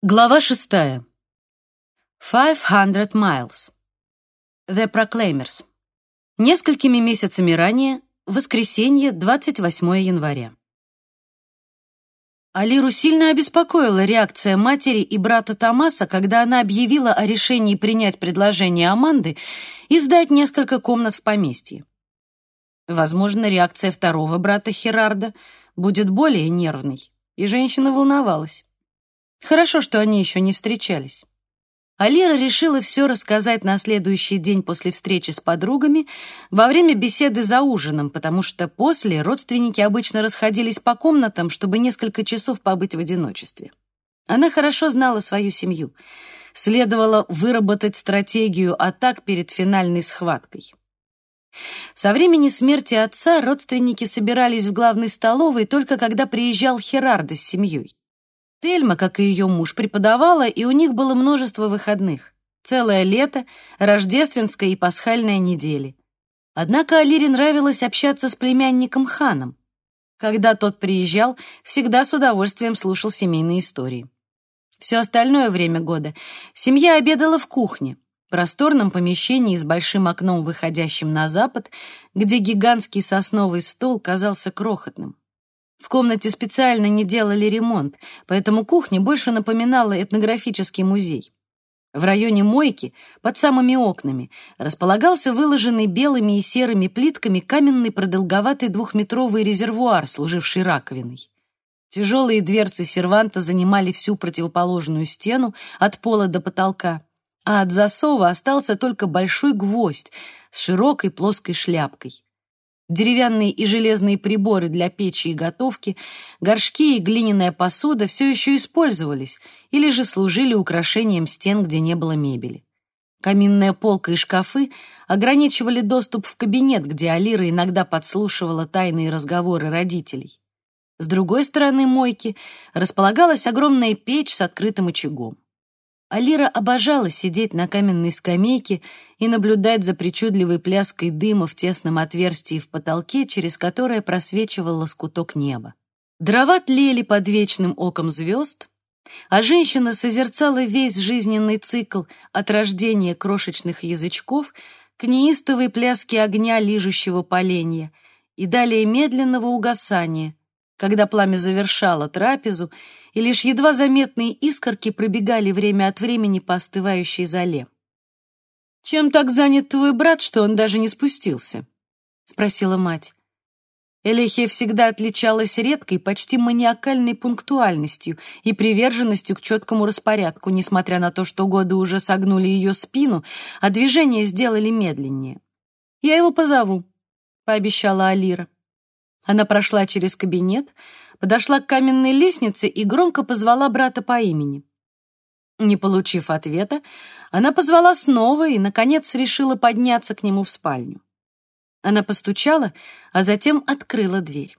Глава шестая. Five Hundred Miles. The Proclaimers. Несколькими месяцами ранее, воскресенье, 28 января. Алиру сильно обеспокоила реакция матери и брата Томаса, когда она объявила о решении принять предложение Аманды и сдать несколько комнат в поместье. Возможно, реакция второго брата Херарда будет более нервной, и женщина волновалась. Хорошо, что они еще не встречались. Алира решила все рассказать на следующий день после встречи с подругами во время беседы за ужином, потому что после родственники обычно расходились по комнатам, чтобы несколько часов побыть в одиночестве. Она хорошо знала свою семью. Следовало выработать стратегию атак перед финальной схваткой. Со времени смерти отца родственники собирались в главной столовой только когда приезжал Херардо с семьей. Тельма, как и ее муж, преподавала, и у них было множество выходных. Целое лето, рождественская и пасхальная недели. Однако Алире нравилось общаться с племянником Ханом. Когда тот приезжал, всегда с удовольствием слушал семейные истории. Все остальное время года семья обедала в кухне, просторном помещении с большим окном, выходящим на запад, где гигантский сосновый стол казался крохотным. В комнате специально не делали ремонт, поэтому кухня больше напоминала этнографический музей. В районе мойки, под самыми окнами, располагался выложенный белыми и серыми плитками каменный продолговатый двухметровый резервуар, служивший раковиной. Тяжелые дверцы серванта занимали всю противоположную стену от пола до потолка, а от засова остался только большой гвоздь с широкой плоской шляпкой. Деревянные и железные приборы для печи и готовки, горшки и глиняная посуда все еще использовались или же служили украшением стен, где не было мебели. Каминная полка и шкафы ограничивали доступ в кабинет, где Алира иногда подслушивала тайные разговоры родителей. С другой стороны мойки располагалась огромная печь с открытым очагом. Алира обожала сидеть на каменной скамейке и наблюдать за причудливой пляской дыма в тесном отверстии в потолке, через которое просвечивал лоскуток неба. Дрова тлели под вечным оком звезд, а женщина созерцала весь жизненный цикл от рождения крошечных язычков к неистовой пляске огня, лижущего поленья, и далее медленного угасания, когда пламя завершало трапезу, и лишь едва заметные искорки пробегали время от времени по остывающей зале. «Чем так занят твой брат, что он даже не спустился?» — спросила мать. Элехия всегда отличалась редкой, почти маниакальной пунктуальностью и приверженностью к четкому распорядку, несмотря на то, что годы уже согнули ее спину, а движения сделали медленнее. «Я его позову», — пообещала Алира. Она прошла через кабинет, подошла к каменной лестнице и громко позвала брата по имени. Не получив ответа, она позвала снова и, наконец, решила подняться к нему в спальню. Она постучала, а затем открыла дверь.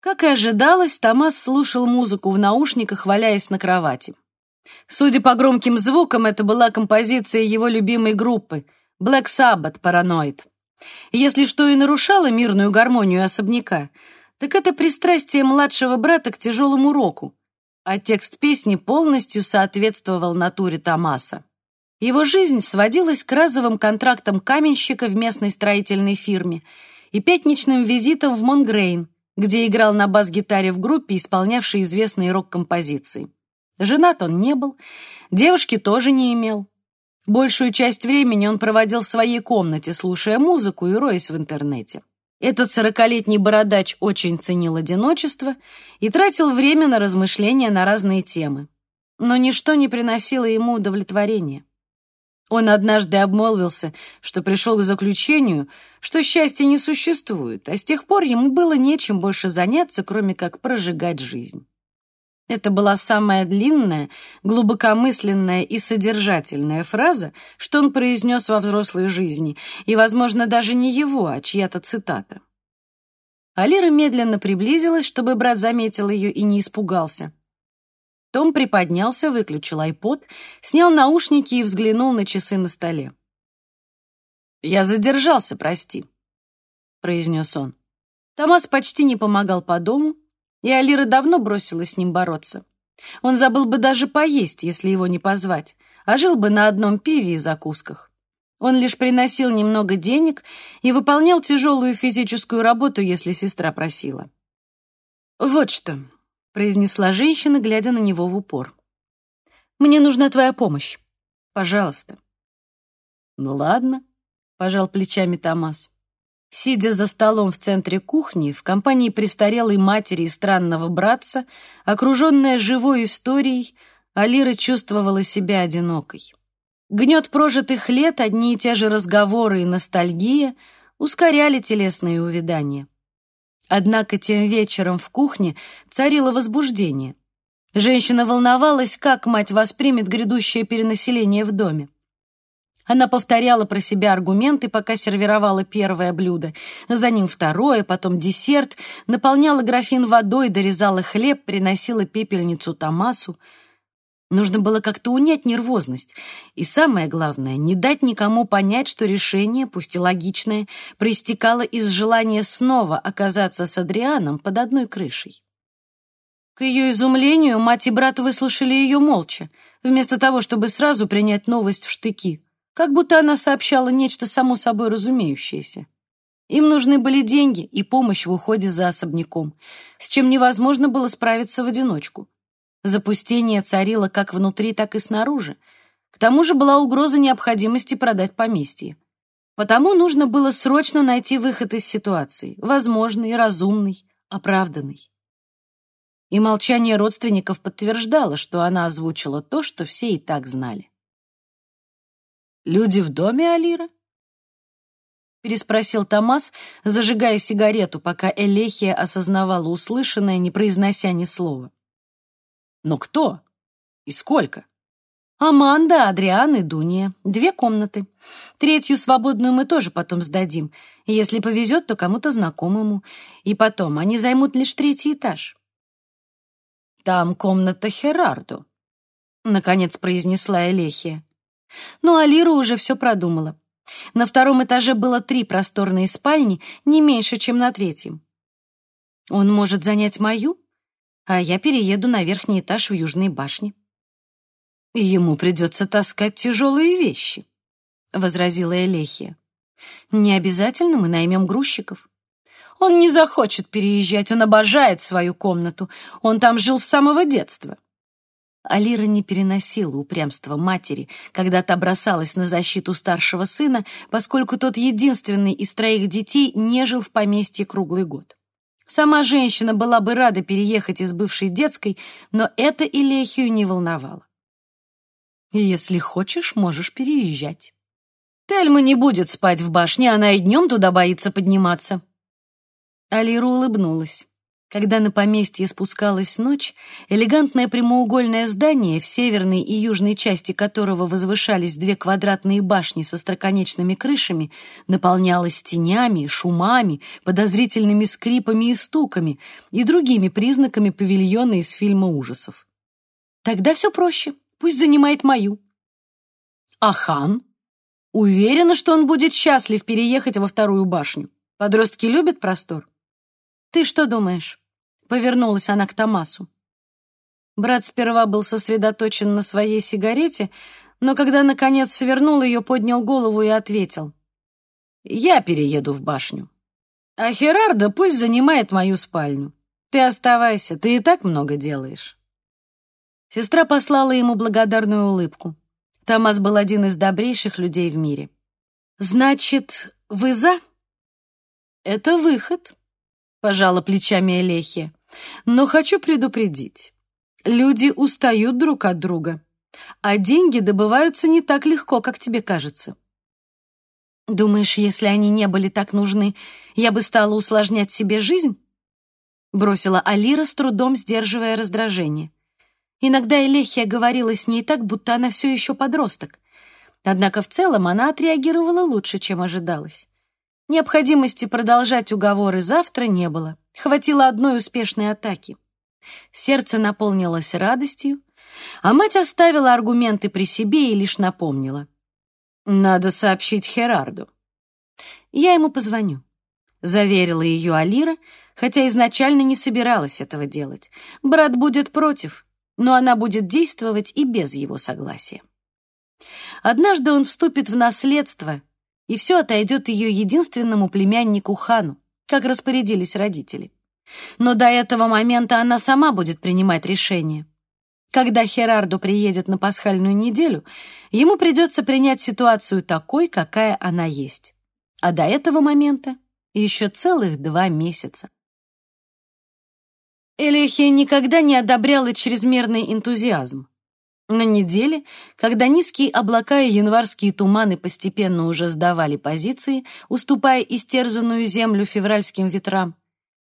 Как и ожидалось, Томас слушал музыку в наушниках, валяясь на кровати. Судя по громким звукам, это была композиция его любимой группы Black Sabbath Paranoid. Если что и нарушало мирную гармонию особняка, так это пристрастие младшего брата к тяжелому року, а текст песни полностью соответствовал натуре Томаса. Его жизнь сводилась к разовым контрактам каменщика в местной строительной фирме и пятничным визитам в Монгрейн, где играл на бас-гитаре в группе, исполнявшей известные рок-композиции. Женат он не был, девушки тоже не имел. Большую часть времени он проводил в своей комнате, слушая музыку и роясь в интернете. Этот сорокалетний бородач очень ценил одиночество и тратил время на размышления на разные темы. Но ничто не приносило ему удовлетворения. Он однажды обмолвился, что пришел к заключению, что счастья не существует, а с тех пор ему было нечем больше заняться, кроме как прожигать жизнь. Это была самая длинная, глубокомысленная и содержательная фраза, что он произнес во взрослой жизни, и, возможно, даже не его, а чья-то цитата. Алира медленно приблизилась, чтобы брат заметил ее и не испугался. Том приподнялся, выключил айпод, снял наушники и взглянул на часы на столе. «Я задержался, прости», — произнес он. Томас почти не помогал по дому, и Алира давно бросила с ним бороться. Он забыл бы даже поесть, если его не позвать, а жил бы на одном пиве и закусках. Он лишь приносил немного денег и выполнял тяжелую физическую работу, если сестра просила. «Вот что», — произнесла женщина, глядя на него в упор. «Мне нужна твоя помощь. Пожалуйста». «Ну ладно», — пожал плечами Томас. Сидя за столом в центре кухни, в компании престарелой матери и странного братца, окруженная живой историей, Алира чувствовала себя одинокой. Гнет прожитых лет, одни и те же разговоры и ностальгия ускоряли телесные увядания. Однако тем вечером в кухне царило возбуждение. Женщина волновалась, как мать воспримет грядущее перенаселение в доме. Она повторяла про себя аргументы, пока сервировала первое блюдо, за ним второе, потом десерт, наполняла графин водой, дорезала хлеб, приносила пепельницу Томасу. Нужно было как-то унять нервозность. И самое главное, не дать никому понять, что решение, пусть и логичное, проистекало из желания снова оказаться с Адрианом под одной крышей. К ее изумлению мать и брат выслушали ее молча, вместо того, чтобы сразу принять новость в штыки как будто она сообщала нечто само собой разумеющееся. Им нужны были деньги и помощь в уходе за особняком, с чем невозможно было справиться в одиночку. Запустение царило как внутри, так и снаружи. К тому же была угроза необходимости продать поместье. Потому нужно было срочно найти выход из ситуации, возможный, разумный, оправданный. И молчание родственников подтверждало, что она озвучила то, что все и так знали. «Люди в доме, Алира?» переспросил Томас, зажигая сигарету, пока Элехия осознавала услышанное, не произнося ни слова. «Но кто? И сколько?» «Аманда, Адриан и Дуния. Две комнаты. Третью свободную мы тоже потом сдадим. Если повезет, то кому-то знакомому. И потом, они займут лишь третий этаж». «Там комната Херарду», — наконец произнесла Элехия. Ну, а Лира уже все продумала. На втором этаже было три просторные спальни, не меньше, чем на третьем. Он может занять мою, а я перееду на верхний этаж в Южной башне. Ему придется таскать тяжелые вещи, — возразила Элехия. Не обязательно мы наймем грузчиков. Он не захочет переезжать, он обожает свою комнату. Он там жил с самого детства. Алира не переносила упрямства матери, когда та бросалась на защиту старшего сына, поскольку тот единственный из троих детей не жил в поместье круглый год. Сама женщина была бы рада переехать из бывшей детской, но это Илехию не волновало. «Если хочешь, можешь переезжать. Тельма не будет спать в башне, она и днем туда боится подниматься». Алира улыбнулась. Когда на поместье спускалась ночь, элегантное прямоугольное здание, в северной и южной части которого возвышались две квадратные башни со строконечными крышами, наполнялось тенями, шумами, подозрительными скрипами и стуками и другими признаками павильона из фильма ужасов. Тогда все проще, пусть занимает мою. А хан? Уверена, что он будет счастлив переехать во вторую башню. Подростки любят простор. «Ты что думаешь?» — повернулась она к Томасу. Брат сперва был сосредоточен на своей сигарете, но когда, наконец, свернул ее, поднял голову и ответил. «Я перееду в башню. А Херардо пусть занимает мою спальню. Ты оставайся, ты и так много делаешь». Сестра послала ему благодарную улыбку. Томас был один из добрейших людей в мире. «Значит, вы за?» «Это выход», — пожала плечами Элехия. «Но хочу предупредить. Люди устают друг от друга, а деньги добываются не так легко, как тебе кажется». «Думаешь, если они не были так нужны, я бы стала усложнять себе жизнь?» Бросила Алира, с трудом сдерживая раздражение. Иногда Элехия говорила с ней так, будто она все еще подросток. Однако в целом она отреагировала лучше, чем ожидалось. Необходимости продолжать уговоры завтра не было. Хватило одной успешной атаки. Сердце наполнилось радостью, а мать оставила аргументы при себе и лишь напомнила. «Надо сообщить Херарду». «Я ему позвоню», — заверила ее Алира, хотя изначально не собиралась этого делать. «Брат будет против, но она будет действовать и без его согласия. Однажды он вступит в наследство, и все отойдет ее единственному племяннику Хану, как распорядились родители. Но до этого момента она сама будет принимать решение. Когда Херарду приедет на пасхальную неделю, ему придется принять ситуацию такой, какая она есть. А до этого момента еще целых два месяца. Элехия никогда не одобряла чрезмерный энтузиазм. На неделе, когда низкие облака и январские туманы постепенно уже сдавали позиции, уступая истерзанную землю февральским ветрам,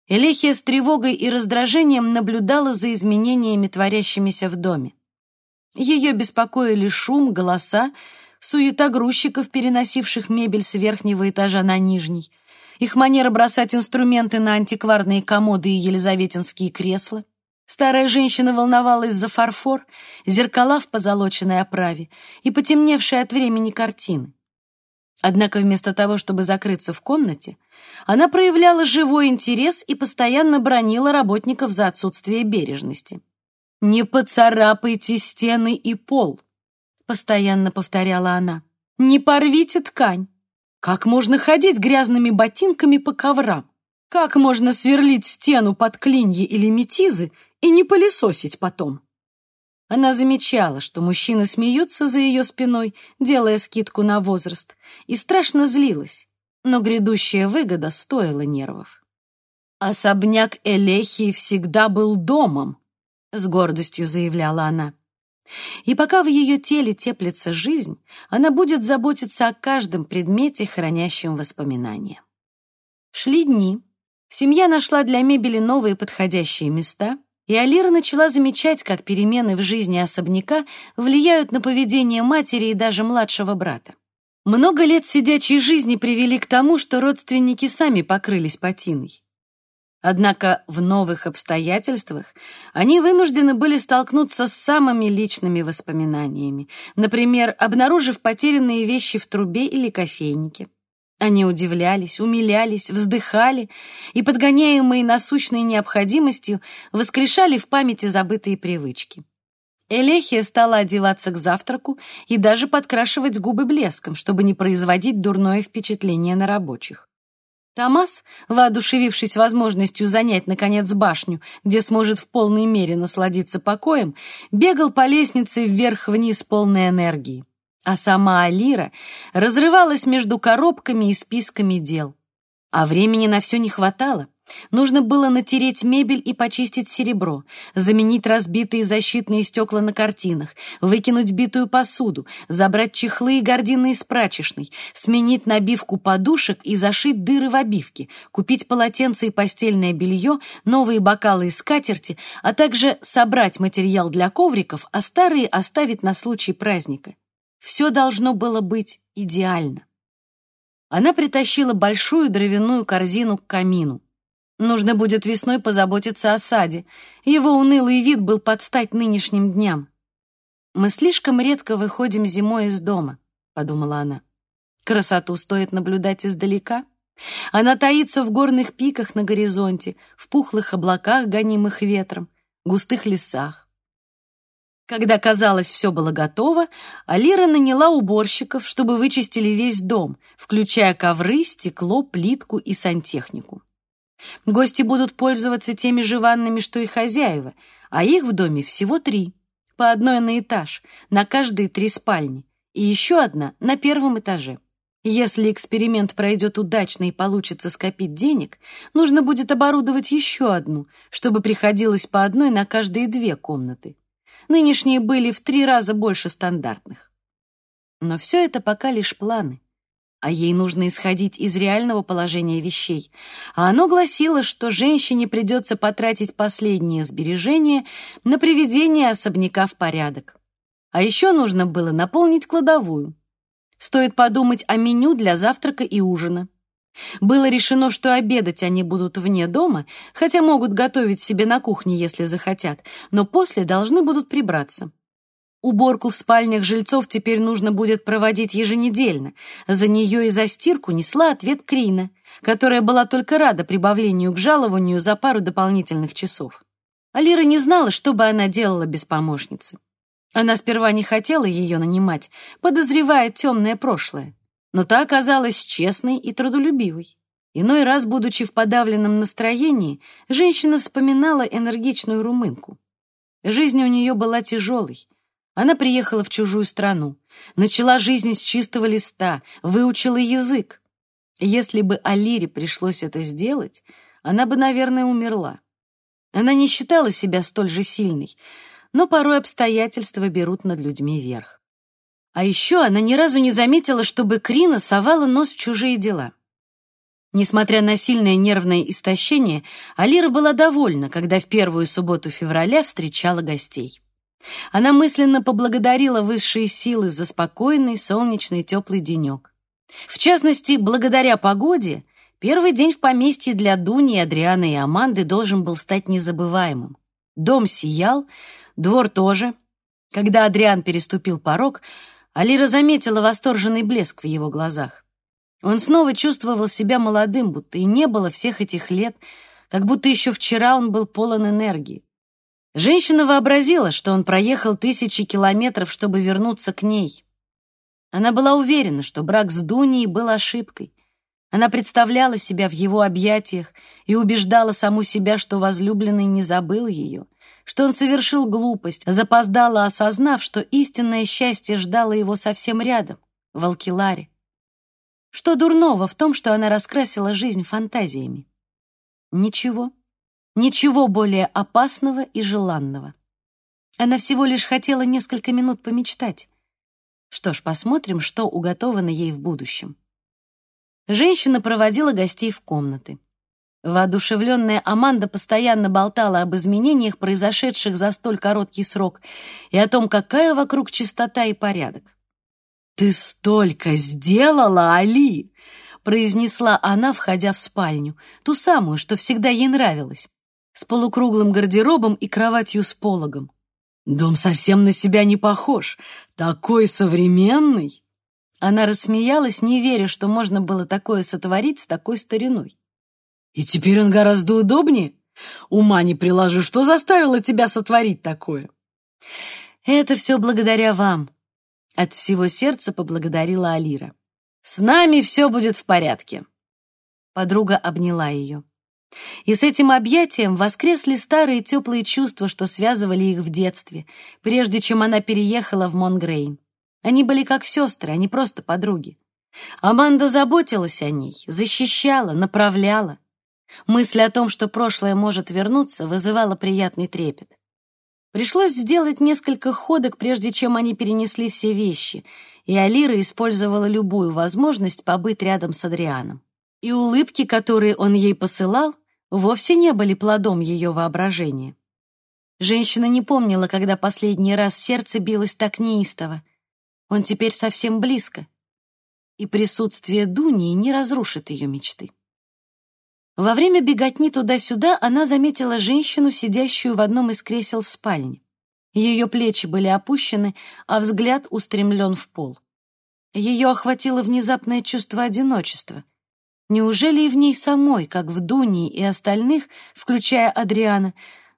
Элехия с тревогой и раздражением наблюдала за изменениями, творящимися в доме. Ее беспокоили шум, голоса, суета грузчиков, переносивших мебель с верхнего этажа на нижний, их манера бросать инструменты на антикварные комоды и елизаветинские кресла. Старая женщина волновалась за фарфор, зеркала в позолоченной оправе и потемневшие от времени картины. Однако вместо того, чтобы закрыться в комнате, она проявляла живой интерес и постоянно бронила работников за отсутствие бережности. «Не поцарапайте стены и пол», — постоянно повторяла она. «Не порвите ткань. Как можно ходить грязными ботинками по коврам? Как можно сверлить стену под клинья или метизы и не пылесосить потом?» Она замечала, что мужчины смеются за ее спиной, делая скидку на возраст, и страшно злилась, но грядущая выгода стоила нервов. «Особняк Элехии всегда был домом», — с гордостью заявляла она. И пока в ее теле теплится жизнь, она будет заботиться о каждом предмете, хранящем воспоминания. Шли дни. Семья нашла для мебели новые подходящие места, и Алира начала замечать, как перемены в жизни особняка влияют на поведение матери и даже младшего брата. Много лет сидячей жизни привели к тому, что родственники сами покрылись патиной. Однако в новых обстоятельствах они вынуждены были столкнуться с самыми личными воспоминаниями, например, обнаружив потерянные вещи в трубе или кофейнике. Они удивлялись, умилялись, вздыхали и, подгоняемые насущной необходимостью, воскрешали в памяти забытые привычки. Элехия стала одеваться к завтраку и даже подкрашивать губы блеском, чтобы не производить дурное впечатление на рабочих. Томас, воодушевившись возможностью занять, наконец, башню, где сможет в полной мере насладиться покоем, бегал по лестнице вверх-вниз полной энергии а сама Алира разрывалась между коробками и списками дел. А времени на все не хватало. Нужно было натереть мебель и почистить серебро, заменить разбитые защитные стекла на картинах, выкинуть битую посуду, забрать чехлы и гардины из прачечной, сменить набивку подушек и зашить дыры в обивке, купить полотенце и постельное белье, новые бокалы и скатерти, а также собрать материал для ковриков, а старые оставить на случай праздника. Все должно было быть идеально. Она притащила большую дровяную корзину к камину. Нужно будет весной позаботиться о саде. Его унылый вид был под стать нынешним дням. «Мы слишком редко выходим зимой из дома», — подумала она. «Красоту стоит наблюдать издалека. Она таится в горных пиках на горизонте, в пухлых облаках, гонимых ветром, густых лесах. Когда, казалось, все было готово, Алира наняла уборщиков, чтобы вычистили весь дом, включая ковры, стекло, плитку и сантехнику. Гости будут пользоваться теми же ваннами, что и хозяева, а их в доме всего три, по одной на этаж, на каждые три спальни, и еще одна на первом этаже. Если эксперимент пройдет удачно и получится скопить денег, нужно будет оборудовать еще одну, чтобы приходилось по одной на каждые две комнаты. Нынешние были в три раза больше стандартных. Но все это пока лишь планы, а ей нужно исходить из реального положения вещей. А оно гласило, что женщине придется потратить последние сбережения на приведение особняка в порядок. А еще нужно было наполнить кладовую. Стоит подумать о меню для завтрака и ужина. Было решено, что обедать они будут вне дома, хотя могут готовить себе на кухне, если захотят, но после должны будут прибраться. Уборку в спальнях жильцов теперь нужно будет проводить еженедельно. За нее и за стирку несла ответ Крина, которая была только рада прибавлению к жалованию за пару дополнительных часов. Алира не знала, что бы она делала без помощницы. Она сперва не хотела ее нанимать, подозревая темное прошлое, но та оказалась честной и трудолюбивой. Иной раз, будучи в подавленном настроении, женщина вспоминала энергичную румынку. Жизнь у нее была тяжелой. Она приехала в чужую страну, начала жизнь с чистого листа, выучила язык. Если бы Алире пришлось это сделать, она бы, наверное, умерла. Она не считала себя столь же сильной, но порой обстоятельства берут над людьми верх. А еще она ни разу не заметила, чтобы Крина совала нос в чужие дела. Несмотря на сильное нервное истощение, Алира была довольна, когда в первую субботу февраля встречала гостей. Она мысленно поблагодарила высшие силы за спокойный, солнечный, теплый денек. В частности, благодаря погоде, первый день в поместье для Дуни, Адрианы и Аманды должен был стать незабываемым. Дом сиял, двор тоже. Когда Адриан переступил порог, Алира заметила восторженный блеск в его глазах. Он снова чувствовал себя молодым, будто и не было всех этих лет, как будто еще вчера он был полон энергии. Женщина вообразила, что он проехал тысячи километров, чтобы вернуться к ней. Она была уверена, что брак с Дуней был ошибкой. Она представляла себя в его объятиях и убеждала саму себя, что возлюбленный не забыл ее, что он совершил глупость, запоздала, осознав, что истинное счастье ждало его совсем рядом, в Алкиларе. Что дурного в том, что она раскрасила жизнь фантазиями? Ничего. Ничего более опасного и желанного. Она всего лишь хотела несколько минут помечтать. Что ж, посмотрим, что уготовано ей в будущем. Женщина проводила гостей в комнаты. Воодушевленная Аманда постоянно болтала об изменениях, произошедших за столь короткий срок, и о том, какая вокруг чистота и порядок. «Ты столько сделала, Али!» — произнесла она, входя в спальню, ту самую, что всегда ей нравилась с полукруглым гардеробом и кроватью с пологом. «Дом совсем на себя не похож. Такой современный!» Она рассмеялась, не веря, что можно было такое сотворить с такой стариной. «И теперь он гораздо удобнее? Ума не приложу, что заставило тебя сотворить такое?» «Это все благодаря вам», — от всего сердца поблагодарила Алира. «С нами все будет в порядке». Подруга обняла ее. И с этим объятием воскресли старые теплые чувства, что связывали их в детстве, прежде чем она переехала в Монгрейн. Они были как сестры, а не просто подруги. Аманда заботилась о ней, защищала, направляла. Мысль о том, что прошлое может вернуться, вызывала приятный трепет. Пришлось сделать несколько ходок, прежде чем они перенесли все вещи, и Алира использовала любую возможность побыть рядом с Адрианом. И улыбки, которые он ей посылал, вовсе не были плодом ее воображения. Женщина не помнила, когда последний раз сердце билось так неистово. Он теперь совсем близко, и присутствие Дуни не разрушит ее мечты. Во время беготни туда-сюда она заметила женщину, сидящую в одном из кресел в спальне. Ее плечи были опущены, а взгляд устремлен в пол. Ее охватило внезапное чувство одиночества — Неужели и в ней самой, как в Дуни и остальных, включая Адриана,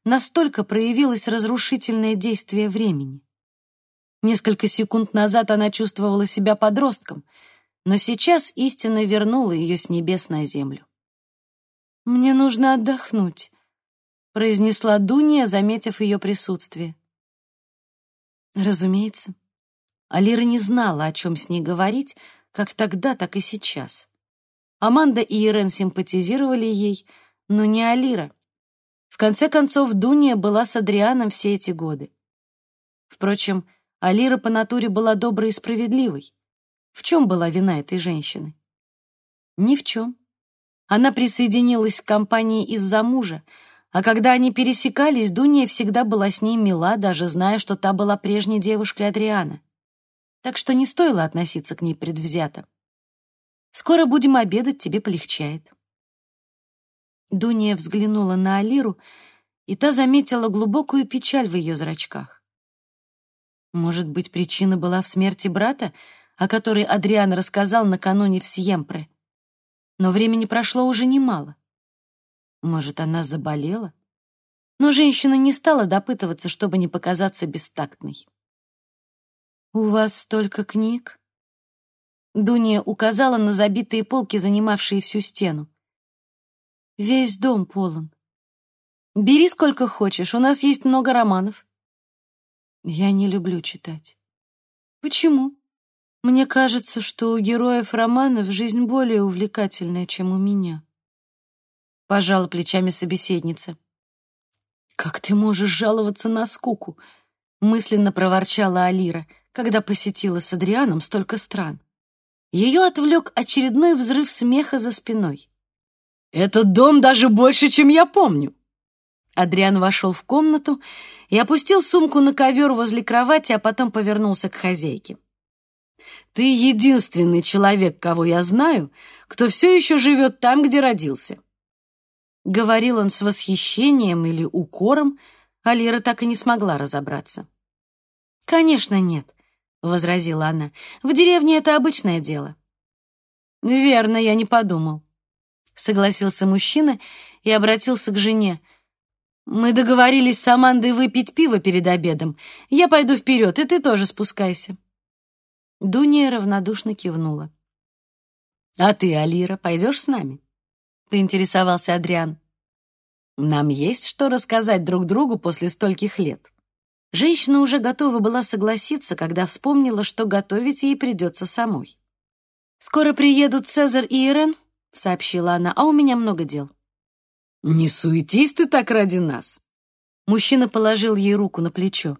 настолько проявилось разрушительное действие времени? Несколько секунд назад она чувствовала себя подростком, но сейчас истина вернула ее с небес на землю. «Мне нужно отдохнуть», — произнесла Дуния, заметив ее присутствие. Разумеется, Алира не знала, о чем с ней говорить, как тогда, так и сейчас. Аманда и Ирен симпатизировали ей, но не Алира. В конце концов, Дуния была с Адрианом все эти годы. Впрочем, Алира по натуре была доброй и справедливой. В чем была вина этой женщины? Ни в чем. Она присоединилась к компании из-за мужа, а когда они пересекались, Дуния всегда была с ней мила, даже зная, что та была прежней девушкой Адриана. Так что не стоило относиться к ней предвзято. Скоро будем обедать, тебе полегчает». Дуния взглянула на Алиру, и та заметила глубокую печаль в ее зрачках. Может быть, причина была в смерти брата, о которой Адриан рассказал накануне в Сьемпре. Но времени прошло уже немало. Может, она заболела? но женщина не стала допытываться, чтобы не показаться бестактной. «У вас столько книг?» Дуния указала на забитые полки, занимавшие всю стену. «Весь дом полон. Бери сколько хочешь, у нас есть много романов». «Я не люблю читать». «Почему?» «Мне кажется, что у героев романов жизнь более увлекательная, чем у меня». Пожала плечами собеседница. «Как ты можешь жаловаться на скуку?» мысленно проворчала Алира, когда посетила с Адрианом столько стран. Ее отвлек очередной взрыв смеха за спиной. «Этот дом даже больше, чем я помню!» Адриан вошел в комнату и опустил сумку на ковер возле кровати, а потом повернулся к хозяйке. «Ты единственный человек, кого я знаю, кто все еще живет там, где родился». Говорил он с восхищением или укором, а Лира так и не смогла разобраться. «Конечно, нет», — возразила она. «В деревне это обычное дело». «Верно, я не подумал», — согласился мужчина и обратился к жене. «Мы договорились с Амандой выпить пиво перед обедом. Я пойду вперед, и ты тоже спускайся». Дуния равнодушно кивнула. «А ты, Алира, пойдешь с нами?» — поинтересовался Адриан. «Нам есть что рассказать друг другу после стольких лет». Женщина уже готова была согласиться, когда вспомнила, что готовить ей придется самой. «Скоро приедут Цезарь и Ирен», — сообщила она, — «а у меня много дел». «Не суетись ты так ради нас!» Мужчина положил ей руку на плечо.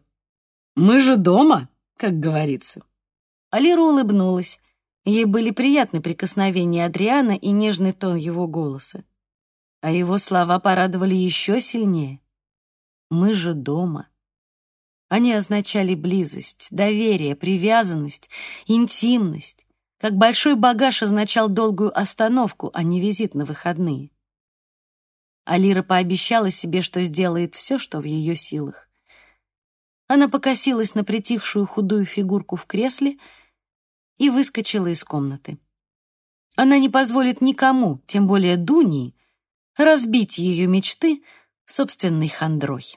«Мы же дома, как говорится». Алира улыбнулась. Ей были приятны прикосновения Адриана и нежный тон его голоса. А его слова порадовали еще сильнее. «Мы же дома». Они означали близость, доверие, привязанность, интимность, как большой багаж означал долгую остановку, а не визит на выходные. Алира пообещала себе, что сделает все, что в ее силах. Она покосилась на притихшую худую фигурку в кресле и выскочила из комнаты. Она не позволит никому, тем более Дунии, разбить ее мечты собственной хандрой.